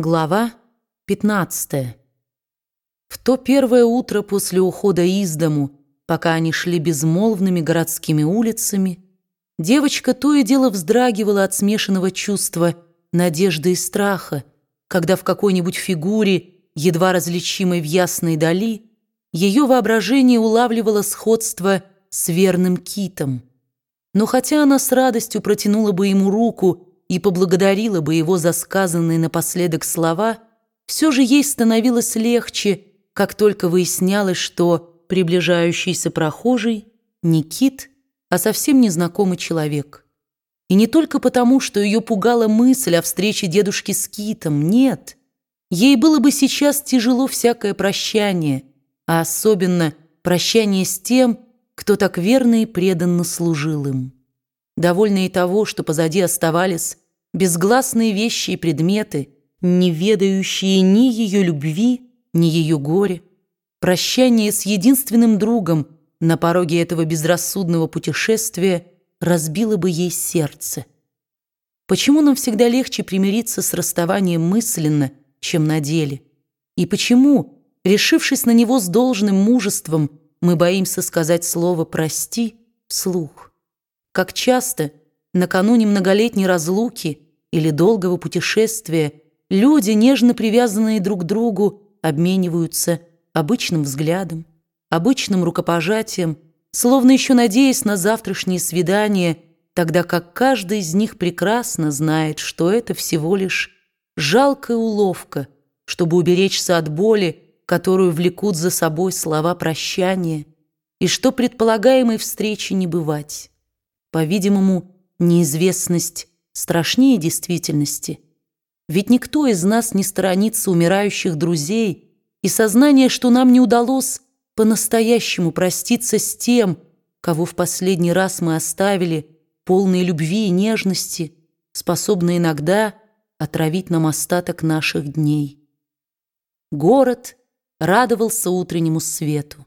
Глава 15 В то первое утро после ухода из дому, пока они шли безмолвными городскими улицами, девочка то и дело вздрагивала от смешанного чувства надежды и страха, когда в какой-нибудь фигуре, едва различимой в ясной дали, ее воображение улавливало сходство с верным китом. Но хотя она с радостью протянула бы ему руку, и поблагодарила бы его за сказанные напоследок слова, все же ей становилось легче, как только выяснялось, что приближающийся прохожий не кит, а совсем незнакомый человек. И не только потому, что ее пугала мысль о встрече дедушки с китом, нет. Ей было бы сейчас тяжело всякое прощание, а особенно прощание с тем, кто так верно и преданно служил им довольна и того, что позади оставались безгласные вещи и предметы, не ведающие ни ее любви, ни ее горя. Прощание с единственным другом на пороге этого безрассудного путешествия разбило бы ей сердце. Почему нам всегда легче примириться с расставанием мысленно, чем на деле? И почему, решившись на него с должным мужеством, мы боимся сказать слово «прости» вслух? Как часто накануне многолетней разлуки или долгого путешествия люди, нежно привязанные друг к другу, обмениваются обычным взглядом, обычным рукопожатием, словно еще надеясь на завтрашнее свидание, тогда как каждый из них прекрасно знает, что это всего лишь жалкая уловка, чтобы уберечься от боли, которую влекут за собой слова прощания, и что предполагаемой встречи не бывать. По-видимому, неизвестность страшнее действительности. Ведь никто из нас не сторонится умирающих друзей, и сознание, что нам не удалось по-настоящему проститься с тем, кого в последний раз мы оставили, полные любви и нежности, способны иногда отравить нам остаток наших дней. Город радовался утреннему свету.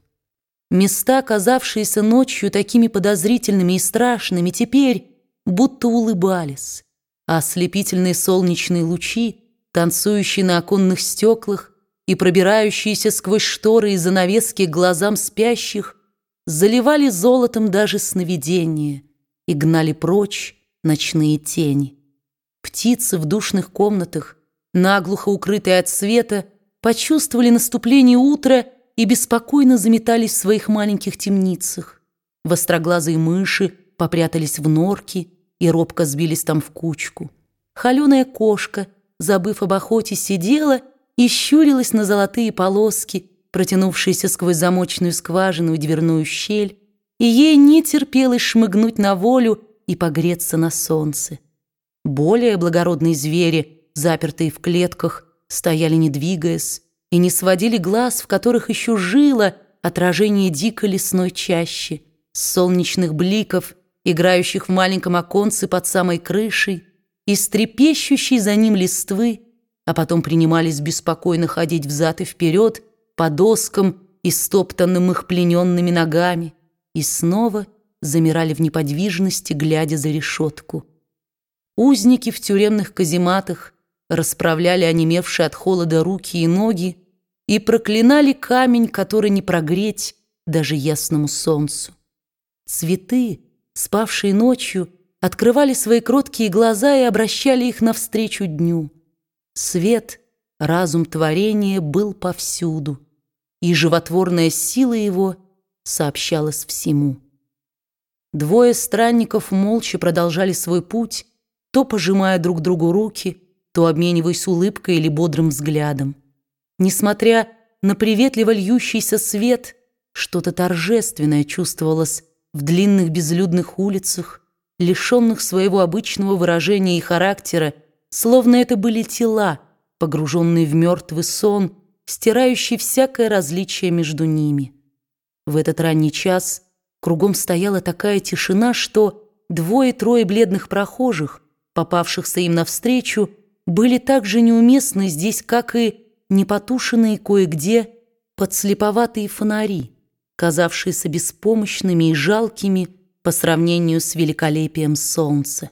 Места, казавшиеся ночью такими подозрительными и страшными, теперь будто улыбались, а ослепительные солнечные лучи, танцующие на оконных стеклах и пробирающиеся сквозь шторы и занавески глазам спящих, заливали золотом даже сновидения и гнали прочь ночные тени. Птицы в душных комнатах, наглухо укрытые от света, почувствовали наступление утра и беспокойно заметались в своих маленьких темницах. Востроглазые мыши попрятались в норки и робко сбились там в кучку. Холеная кошка, забыв об охоте, сидела и щурилась на золотые полоски, протянувшиеся сквозь замочную скважину и дверную щель, и ей не терпелось шмыгнуть на волю и погреться на солнце. Более благородные звери, запертые в клетках, стояли не двигаясь, и не сводили глаз, в которых еще жило отражение дикой лесной чащи, солнечных бликов, играющих в маленьком оконце под самой крышей, и стрепещущей за ним листвы, а потом принимались беспокойно ходить взад и вперед по доскам и стоптанным их плененными ногами, и снова замирали в неподвижности, глядя за решетку. Узники в тюремных казематах расправляли онемевшие от холода руки и ноги, и проклинали камень, который не прогреть даже ясному солнцу. Цветы, спавшие ночью, открывали свои кроткие глаза и обращали их навстречу дню. Свет, разум творения был повсюду, и животворная сила его сообщалась всему. Двое странников молча продолжали свой путь, то пожимая друг другу руки, то обмениваясь улыбкой или бодрым взглядом. Несмотря на приветливо льющийся свет, что-то торжественное чувствовалось в длинных безлюдных улицах, лишенных своего обычного выражения и характера, словно это были тела, погруженные в мертвый сон, стирающий всякое различие между ними. В этот ранний час кругом стояла такая тишина, что двое-трое бледных прохожих, попавшихся им навстречу, были так же неуместны здесь, как и непотушенные кое-где подслеповатые фонари, казавшиеся беспомощными и жалкими по сравнению с великолепием солнца.